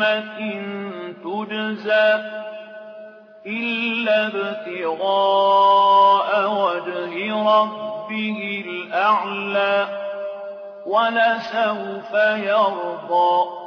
نعمة تجزى إلا ابتغاء وجه ربه الأعلى ولسوف يرضى